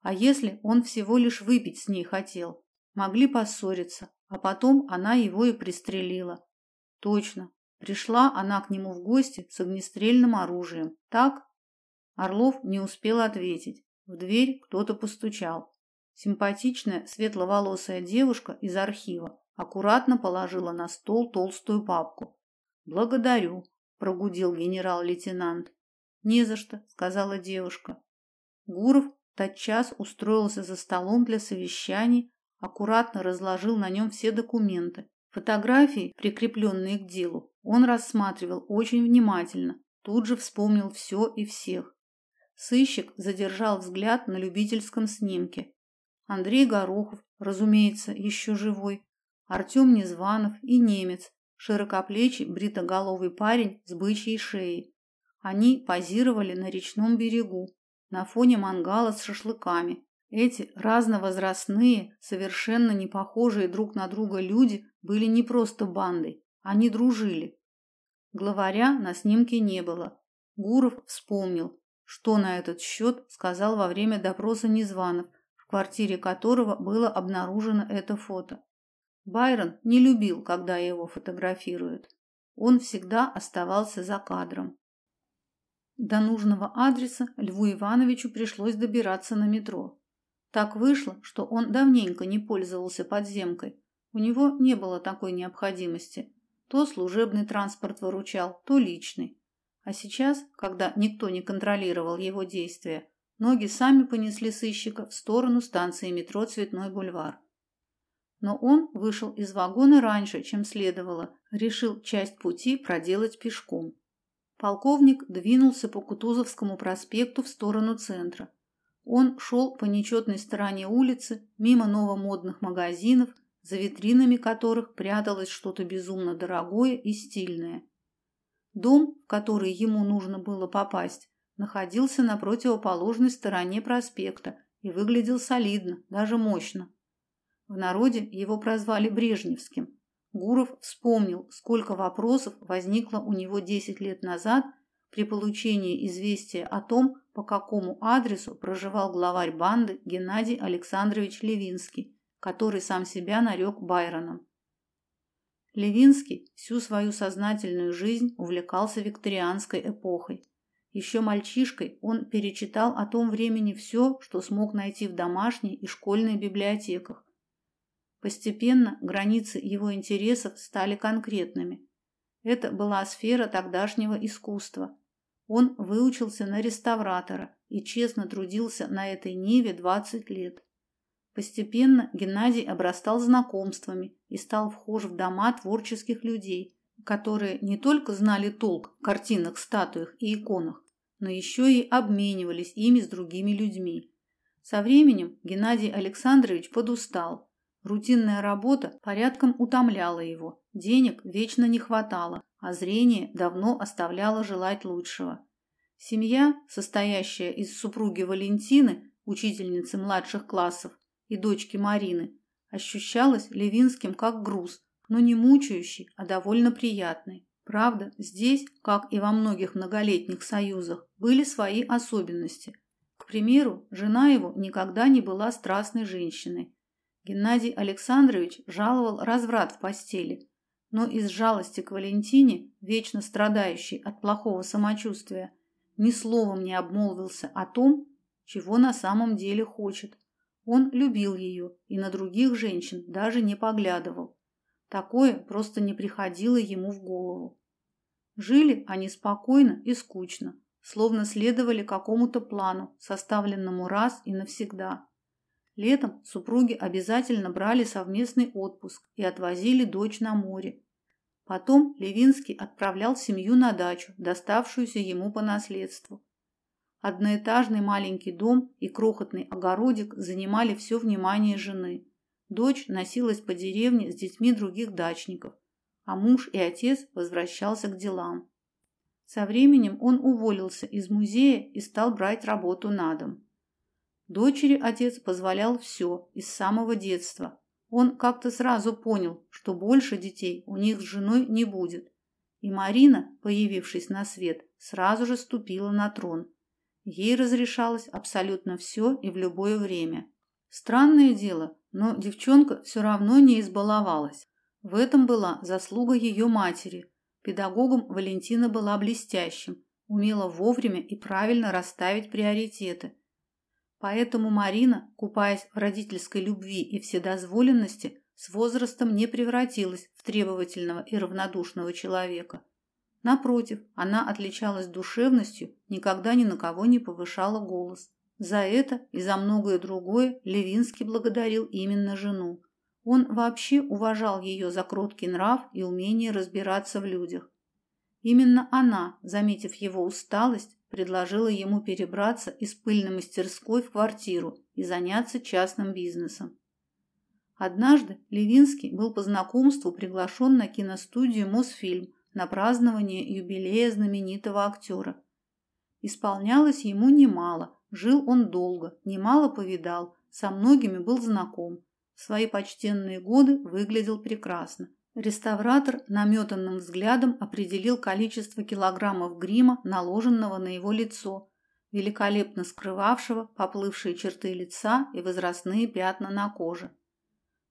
А если он всего лишь выпить с ней хотел? Могли поссориться, а потом она его и пристрелила. Точно. Пришла она к нему в гости с огнестрельным оружием. Так? Орлов не успел ответить. В дверь кто-то постучал. Симпатичная светловолосая девушка из архива аккуратно положила на стол толстую папку. "Благодарю", прогудел генерал-лейтенант. "Не за что", сказала девушка. Гуров тотчас устроился за столом для совещаний, аккуратно разложил на нем все документы. Фотографии, прикрепленные к делу, он рассматривал очень внимательно, тут же вспомнил все и всех. Сыщик задержал взгляд на любительском снимке. Андрей Горохов, разумеется, еще живой, Артем Незванов и немец, широкоплечий бритоголовый парень с бычьей шеей. Они позировали на речном берегу, на фоне мангала с шашлыками. Эти разновозрастные, совершенно не похожие друг на друга люди были не просто бандой, они дружили. Главаря на снимке не было. Гуров вспомнил, что на этот счет сказал во время допроса Незванов, в квартире которого было обнаружено это фото. Байрон не любил, когда его фотографируют. Он всегда оставался за кадром. До нужного адреса Льву Ивановичу пришлось добираться на метро. Так вышло, что он давненько не пользовался подземкой. У него не было такой необходимости. То служебный транспорт выручал, то личный. А сейчас, когда никто не контролировал его действия, ноги сами понесли сыщика в сторону станции метро Цветной бульвар. Но он вышел из вагона раньше, чем следовало, решил часть пути проделать пешком. Полковник двинулся по Кутузовскому проспекту в сторону центра. Он шел по нечетной стороне улицы, мимо новомодных магазинов, за витринами которых пряталось что-то безумно дорогое и стильное. Дом, в который ему нужно было попасть, находился на противоположной стороне проспекта и выглядел солидно, даже мощно. В народе его прозвали Брежневским. Гуров вспомнил, сколько вопросов возникло у него 10 лет назад при получении известия о том, по какому адресу проживал главарь банды Геннадий Александрович Левинский, который сам себя нарек Байроном. Левинский всю свою сознательную жизнь увлекался викторианской эпохой. Еще мальчишкой он перечитал о том времени все, что смог найти в домашней и школьной библиотеках. Постепенно границы его интересов стали конкретными. Это была сфера тогдашнего искусства. Он выучился на реставратора и честно трудился на этой ниве 20 лет. Постепенно Геннадий обрастал знакомствами и стал вхож в дома творческих людей, которые не только знали толк в картинах, статуях и иконах, но еще и обменивались ими с другими людьми. Со временем Геннадий Александрович подустал. Рутинная работа порядком утомляла его, денег вечно не хватало, а зрение давно оставляло желать лучшего. Семья, состоящая из супруги Валентины, учительницы младших классов, и дочки Марины, ощущалась Левинским как груз, но не мучающий, а довольно приятный. Правда, здесь, как и во многих многолетних союзах, были свои особенности. К примеру, жена его никогда не была страстной женщиной. Геннадий Александрович жаловал разврат в постели, но из жалости к Валентине, вечно страдающей от плохого самочувствия, ни словом не обмолвился о том, чего на самом деле хочет. Он любил ее и на других женщин даже не поглядывал. Такое просто не приходило ему в голову. Жили они спокойно и скучно, словно следовали какому-то плану, составленному раз и навсегда. Летом супруги обязательно брали совместный отпуск и отвозили дочь на море. Потом Левинский отправлял семью на дачу, доставшуюся ему по наследству. Одноэтажный маленький дом и крохотный огородик занимали все внимание жены. Дочь носилась по деревне с детьми других дачников, а муж и отец возвращался к делам. Со временем он уволился из музея и стал брать работу на дом. Дочери отец позволял все из самого детства. Он как-то сразу понял, что больше детей у них с женой не будет. И Марина, появившись на свет, сразу же ступила на трон. Ей разрешалось абсолютно все и в любое время. Странное дело, но девчонка все равно не избаловалась. В этом была заслуга ее матери. Педагогом Валентина была блестящим, умела вовремя и правильно расставить приоритеты. Поэтому Марина, купаясь в родительской любви и вседозволенности, с возрастом не превратилась в требовательного и равнодушного человека. Напротив, она отличалась душевностью, никогда ни на кого не повышала голос. За это и за многое другое Левинский благодарил именно жену. Он вообще уважал ее за кроткий нрав и умение разбираться в людях. Именно она, заметив его усталость, предложила ему перебраться из пыльной мастерской в квартиру и заняться частным бизнесом. Однажды Левинский был по знакомству приглашен на киностудию «Мосфильм», на празднование юбилея знаменитого актера. Исполнялось ему немало, жил он долго, немало повидал, со многими был знаком. В свои почтенные годы выглядел прекрасно. Реставратор наметанным взглядом определил количество килограммов грима, наложенного на его лицо, великолепно скрывавшего поплывшие черты лица и возрастные пятна на коже.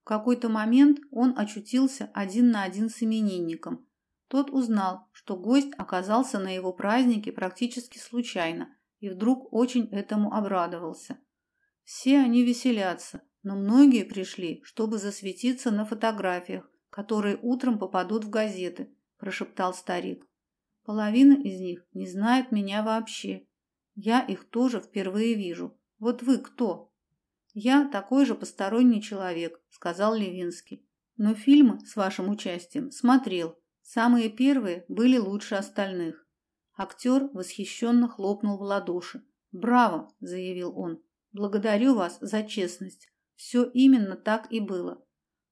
В какой-то момент он очутился один на один с именинником, тот узнал, что гость оказался на его празднике практически случайно и вдруг очень этому обрадовался. Все они веселятся, но многие пришли, чтобы засветиться на фотографиях, которые утром попадут в газеты, прошептал старик. Половина из них не знает меня вообще. Я их тоже впервые вижу. Вот вы кто? Я такой же посторонний человек, сказал Левинский. Но фильмы с вашим участием смотрел Самые первые были лучше остальных. Актер восхищенно хлопнул в ладоши. «Браво!» – заявил он. «Благодарю вас за честность. Все именно так и было.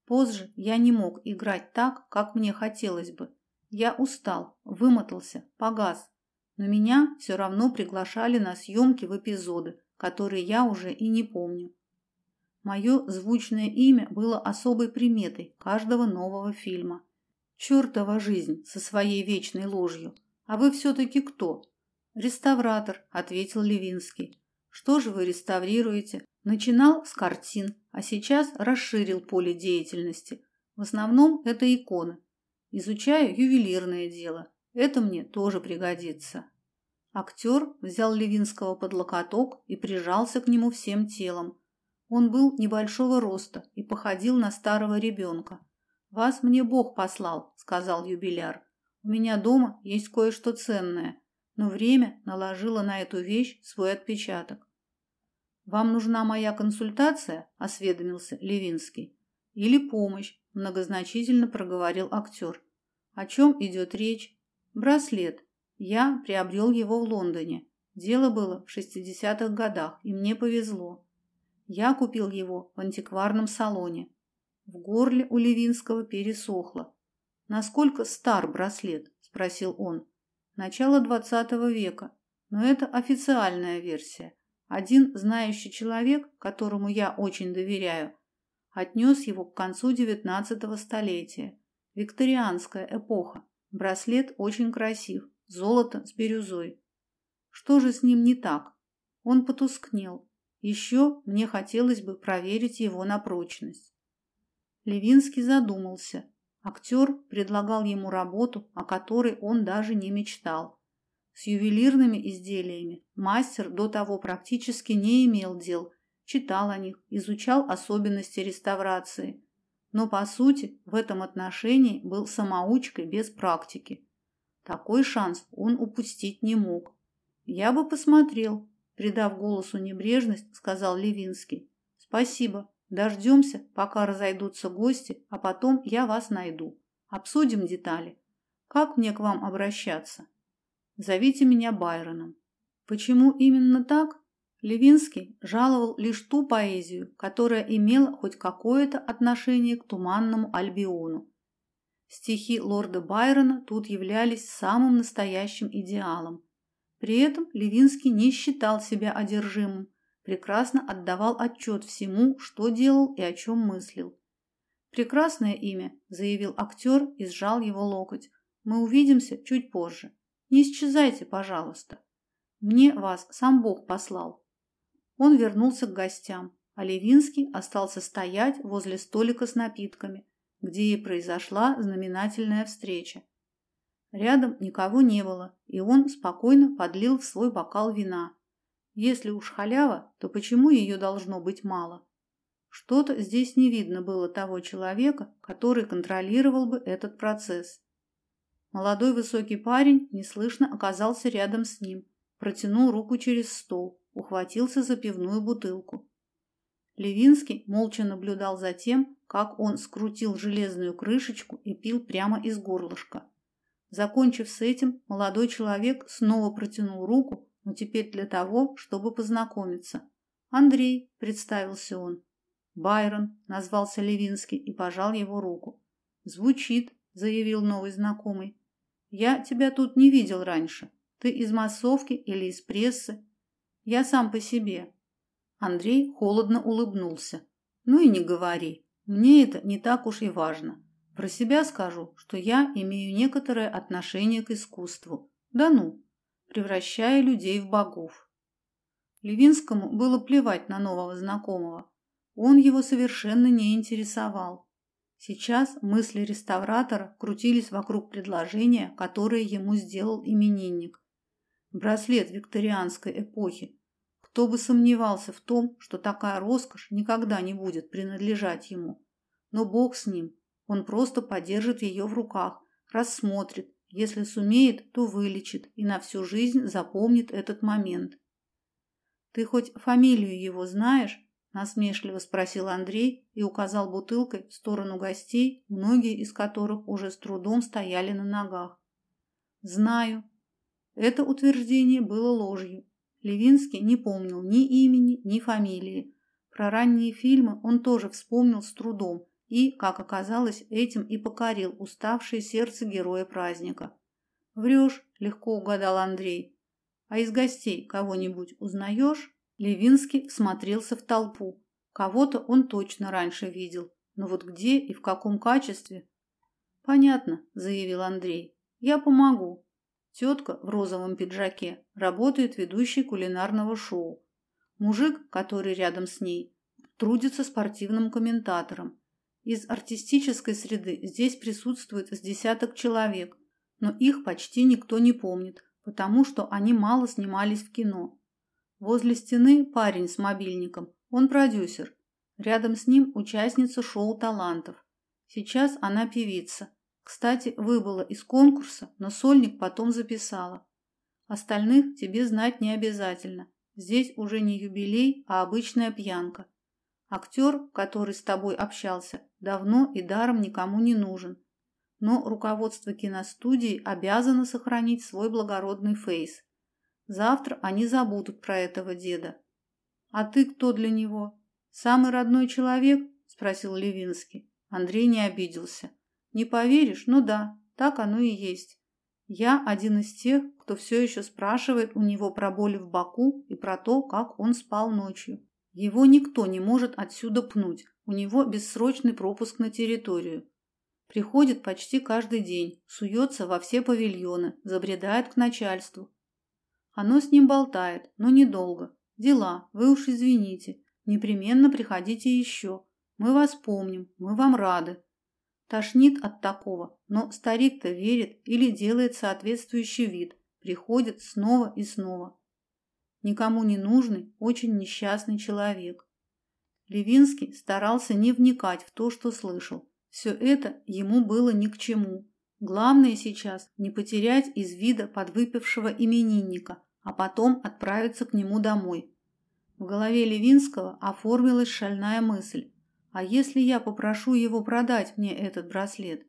Позже я не мог играть так, как мне хотелось бы. Я устал, вымотался, погас. Но меня все равно приглашали на съемки в эпизоды, которые я уже и не помню. Мое звучное имя было особой приметой каждого нового фильма. Чёртова жизнь со своей вечной ложью. А вы все-таки кто? Реставратор, ответил Левинский. Что же вы реставрируете? Начинал с картин, а сейчас расширил поле деятельности. В основном это иконы. Изучаю ювелирное дело. Это мне тоже пригодится. Актер взял Левинского под локоток и прижался к нему всем телом. Он был небольшого роста и походил на старого ребенка. «Вас мне Бог послал», — сказал юбиляр. «У меня дома есть кое-что ценное, но время наложило на эту вещь свой отпечаток». «Вам нужна моя консультация?» — осведомился Левинский. «Или помощь?» — многозначительно проговорил актер. «О чем идет речь?» «Браслет. Я приобрел его в Лондоне. Дело было в 60-х годах, и мне повезло. Я купил его в антикварном салоне. В горле у Левинского пересохло. «Насколько стар браслет?» – спросил он. «Начало двадцатого века, но это официальная версия. Один знающий человек, которому я очень доверяю, отнес его к концу девятнадцатого столетия. Викторианская эпоха. Браслет очень красив, золото с бирюзой. Что же с ним не так? Он потускнел, еще мне хотелось бы проверить его на прочность. Левинский задумался. Актер предлагал ему работу, о которой он даже не мечтал. С ювелирными изделиями мастер до того практически не имел дел, читал о них, изучал особенности реставрации. Но, по сути, в этом отношении был самоучкой без практики. Такой шанс он упустить не мог. Я бы посмотрел, Придав голосу небрежность, сказал Левинский. Спасибо. Дождемся, пока разойдутся гости, а потом я вас найду. Обсудим детали. Как мне к вам обращаться? Зовите меня Байроном. Почему именно так? Левинский жаловал лишь ту поэзию, которая имела хоть какое-то отношение к туманному Альбиону. Стихи лорда Байрона тут являлись самым настоящим идеалом, при этом Левинский не считал себя одержимым, прекрасно отдавал отчет всему, что делал и о чем мыслил. «Прекрасное имя», – заявил актер и сжал его локоть. «Мы увидимся чуть позже. Не исчезайте, пожалуйста. Мне вас сам Бог послал». Он вернулся к гостям, а Левинский остался стоять возле столика с напитками, где и произошла знаменательная встреча. Рядом никого не было, и он спокойно подлил в свой бокал вина. Если уж халява, то почему ее должно быть мало? Что-то здесь не видно было того человека, который контролировал бы этот процесс. Молодой высокий парень неслышно оказался рядом с ним, протянул руку через стол, ухватился за пивную бутылку. Левинский молча наблюдал за тем, как он скрутил железную крышечку и пил прямо из горлышка. Закончив с этим, молодой человек снова протянул руку, но теперь для того, чтобы познакомиться. «Андрей», — представился он. «Байрон», — назвался Левинский и пожал его руку. «Звучит», — заявил новый знакомый. «Я тебя тут не видел раньше. Ты из массовки или из прессы?» «Я сам по себе». Андрей холодно улыбнулся. «Ну и не говори. Мне это не так уж и важно. Про себя скажу, что я имею некоторое отношение к искусству. Да ну, превращая людей в богов. Левинскому было плевать на нового знакомого. Он его совершенно не интересовал. Сейчас мысли реставратора крутились вокруг предложения, которое ему сделал именинник. Браслет викторианской эпохи. Кто бы сомневался в том, что такая роскошь никогда не будет принадлежать ему. Но Бог с ним, он просто подержит ее в руках, рассмотрит, если сумеет, то вылечит и на всю жизнь запомнит этот момент. Ты хоть фамилию его знаешь? Насмешливо спросил Андрей и указал бутылкой в сторону гостей, многие из которых уже с трудом стояли на ногах. Знаю. Это утверждение было ложью. Левинский не помнил ни имени, ни фамилии. Про ранние фильмы он тоже вспомнил с трудом и, как оказалось, этим и покорил уставшее сердце героя праздника. «Врешь», — легко угадал Андрей. «А из гостей кого-нибудь узнаешь?» Левинский смотрелся в толпу. Кого-то он точно раньше видел, но вот где и в каком качестве? «Понятно», — заявил Андрей. «Я помогу». Тетка в розовом пиджаке работает ведущей кулинарного шоу. Мужик, который рядом с ней, трудится спортивным комментатором. Из артистической среды здесь присутствует с десяток человек, но их почти никто не помнит, потому что они мало снимались в кино. Возле стены парень с мобильником, он продюсер. Рядом с ним участница шоу талантов. Сейчас она певица. Кстати, выбыла из конкурса, но сольник потом записала. Остальных тебе знать не обязательно. Здесь уже не юбилей, а обычная пьянка. Актер, который с тобой общался, давно и даром никому не нужен. Но руководство киностудии обязано сохранить свой благородный фейс. Завтра они забудут про этого деда. А ты кто для него? Самый родной человек? спросил Левинский. Андрей не обиделся. Не поверишь? Ну да, так оно и есть. Я один из тех, кто все еще спрашивает у него про боли в боку и про то, как он спал ночью. Его никто не может отсюда пнуть. У него бессрочный пропуск на территорию. Приходит почти каждый день, суется во все павильоны, забредает к начальству. Оно с ним болтает, но недолго. Дела, вы уж извините. Непременно приходите еще. Мы вас помним, мы вам рады. Тошнит от такого, но старик-то верит или делает соответствующий вид, приходит снова и снова никому не нужный, очень несчастный человек. Левинский старался не вникать в то, что слышал. Все это ему было ни к чему. Главное сейчас не потерять из вида подвыпившего именинника, а потом отправиться к нему домой. В голове Левинского оформилась шальная мысль: а если я попрошу его продать мне этот браслет?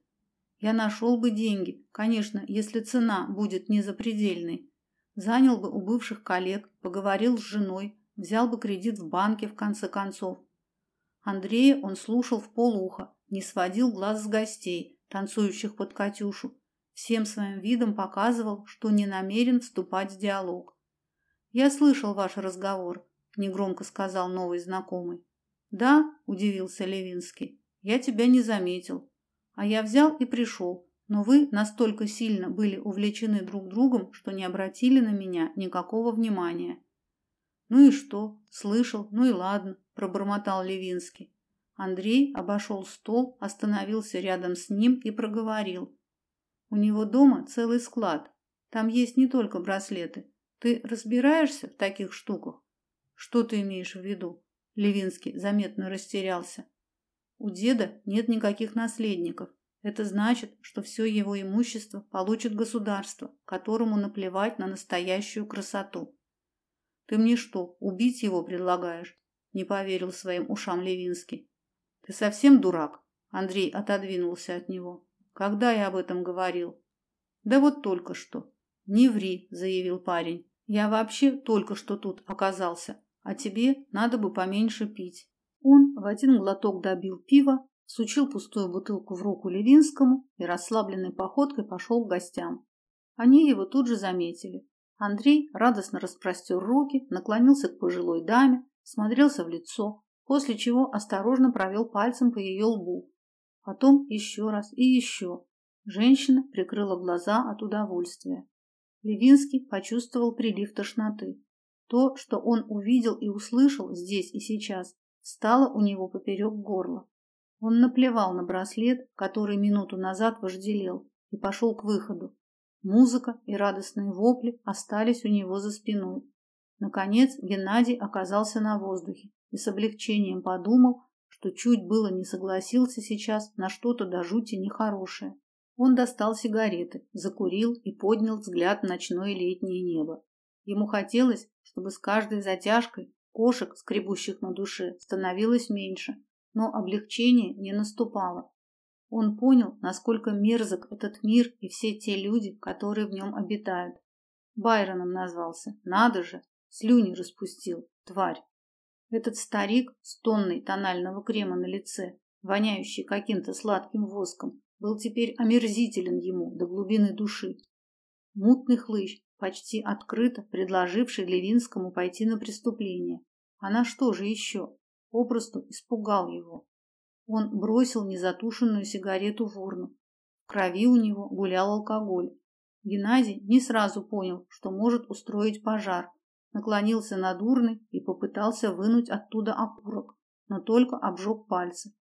Я нашел бы деньги, конечно, если цена будет не запредельной. Занял бы у бывших коллег, поговорил с женой, взял бы кредит в банке в конце концов. Андрея он слушал в полухо, не сводил глаз с гостей, танцующих под Катюшу, всем своим видом показывал, что не намерен вступать в диалог. Я слышал ваш разговор, негромко сказал новый знакомый. Да, удивился Левинский. Я тебя не заметил. А я взял и пришел, но вы настолько сильно были увлечены друг другом, что не обратили на меня никакого внимания. Ну и что? Слышал. Ну и ладно, пробормотал Левинский. Андрей обошел стол, остановился рядом с ним и проговорил: "У него дома целый склад. Там есть не только браслеты. Ты разбираешься в таких штуках? Что ты имеешь в виду?" Левинский заметно растерялся. У деда нет никаких наследников. Это значит, что все его имущество получит государство, которому наплевать на настоящую красоту. Ты мне что, убить его предлагаешь? Не поверил своим ушам Левинский. Ты совсем дурак? Андрей отодвинулся от него. Когда я об этом говорил? Да вот только что. Не ври, заявил парень. Я вообще только что тут оказался, а тебе надо бы поменьше пить. Он в один глоток добил пива, сучил пустую бутылку в руку Левинскому и расслабленной походкой пошел к гостям. Они его тут же заметили. Андрей радостно распростер руки, наклонился к пожилой даме, смотрелся в лицо, после чего осторожно провел пальцем по ее лбу. Потом еще раз и еще. Женщина прикрыла глаза от удовольствия. Левинский почувствовал прилив тошноты. То, что он увидел и услышал здесь и сейчас, стало у него поперек горла. Он наплевал на браслет, который минуту назад вожделел, и пошел к выходу. Музыка и радостные вопли остались у него за спиной. Наконец Геннадий оказался на воздухе и с облегчением подумал, что чуть было не согласился сейчас на что-то до жути нехорошее. Он достал сигареты, закурил и поднял взгляд на ночное летнее небо. Ему хотелось, чтобы с каждой затяжкой кошек, скребущих на душе, становилось меньше, но облегчение не наступало. Он понял, насколько мерзок этот мир и все те люди, которые в нем обитают. Байроном назвался. Надо же, слюни распустил, тварь. Этот старик с тонной тонального крема на лице, воняющий каким-то сладким воском, был теперь омерзителен ему до глубины души. Мутный хлыщ, почти открыто предложивший Левинскому пойти на преступление. А на что же еще? попросту испугал его. Он бросил незатушенную сигарету в урну. В крови у него гулял алкоголь. Геннадий не сразу понял, что может устроить пожар. Наклонился над урной и попытался вынуть оттуда окурок. но только обжег пальцы.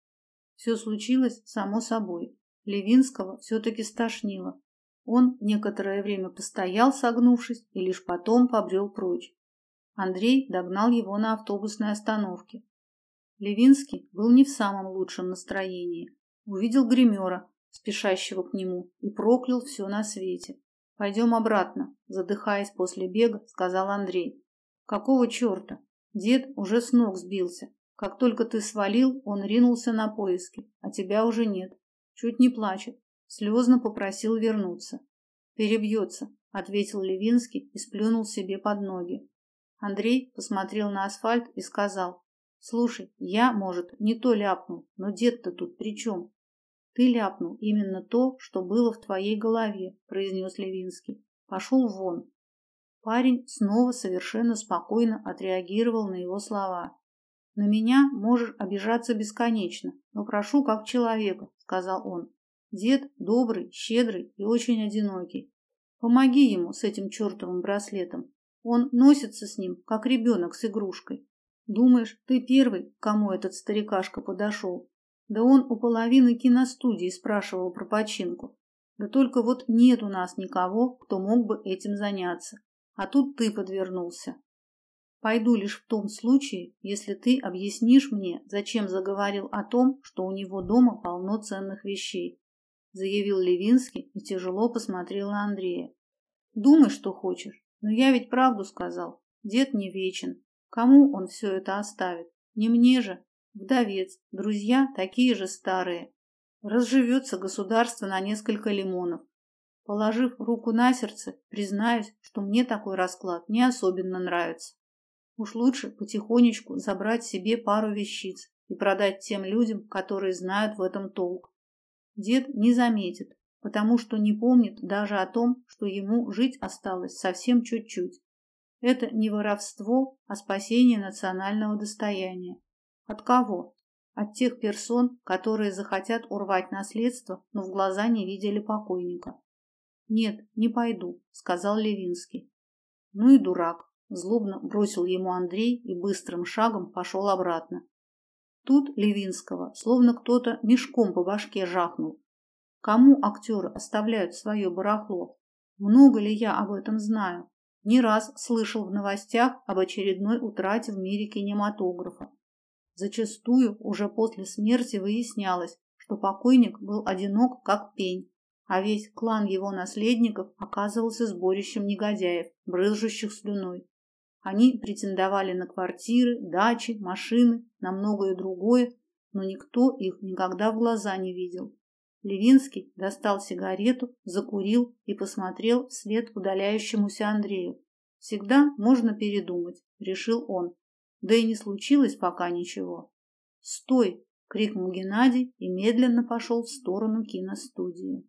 Все случилось само собой. Левинского все-таки стошнило. Он некоторое время постоял, согнувшись, и лишь потом побрел прочь. Андрей догнал его на автобусной остановке. Левинский был не в самом лучшем настроении. Увидел гримера, спешащего к нему, и проклял все на свете. «Пойдем обратно», – задыхаясь после бега, сказал Андрей. «Какого черта? Дед уже с ног сбился. Как только ты свалил, он ринулся на поиски, а тебя уже нет. Чуть не плачет. Слезно попросил вернуться. «Перебьется», — ответил Левинский и сплюнул себе под ноги. Андрей посмотрел на асфальт и сказал, «Слушай, я, может, не то ляпнул, но дед-то тут при чем?» «Ты ляпнул именно то, что было в твоей голове», — произнес Левинский. «Пошел вон». Парень снова совершенно спокойно отреагировал на его слова. «На меня можешь обижаться бесконечно, но прошу как человека», — сказал он. «Дед добрый, щедрый и очень одинокий. Помоги ему с этим чертовым браслетом. Он носится с ним, как ребенок с игрушкой. Думаешь, ты первый, к кому этот старикашка подошел? Да он у половины киностудии спрашивал про починку. Да только вот нет у нас никого, кто мог бы этим заняться. А тут ты подвернулся. Пойду лишь в том случае, если ты объяснишь мне, зачем заговорил о том, что у него дома полно ценных вещей, заявил Левинский и тяжело посмотрел на Андрея. Думай, что хочешь, но я ведь правду сказал. Дед не вечен. Кому он все это оставит? Не мне же. Вдовец, друзья такие же старые. Разживется государство на несколько лимонов. Положив руку на сердце, признаюсь, что мне такой расклад не особенно нравится. Уж лучше потихонечку забрать себе пару вещиц и продать тем людям, которые знают в этом толк. Дед не заметит, потому что не помнит даже о том, что ему жить осталось совсем чуть-чуть. Это не воровство, а спасение национального достояния. От кого? От тех персон, которые захотят урвать наследство, но в глаза не видели покойника. «Нет, не пойду», — сказал Левинский. «Ну и дурак», Злобно бросил ему Андрей и быстрым шагом пошел обратно. Тут Левинского словно кто-то мешком по башке жахнул. Кому актеры оставляют свое барахло? Много ли я об этом знаю? Не раз слышал в новостях об очередной утрате в мире кинематографа. Зачастую уже после смерти выяснялось, что покойник был одинок как пень, а весь клан его наследников оказывался сборищем негодяев, брызжущих слюной. Они претендовали на квартиры, дачи, машины, на многое другое, но никто их никогда в глаза не видел. Левинский достал сигарету, закурил и посмотрел вслед удаляющемуся Андрею. «Всегда можно передумать», — решил он. Да и не случилось пока ничего. «Стой!» — крикнул Геннадий и медленно пошел в сторону киностудии.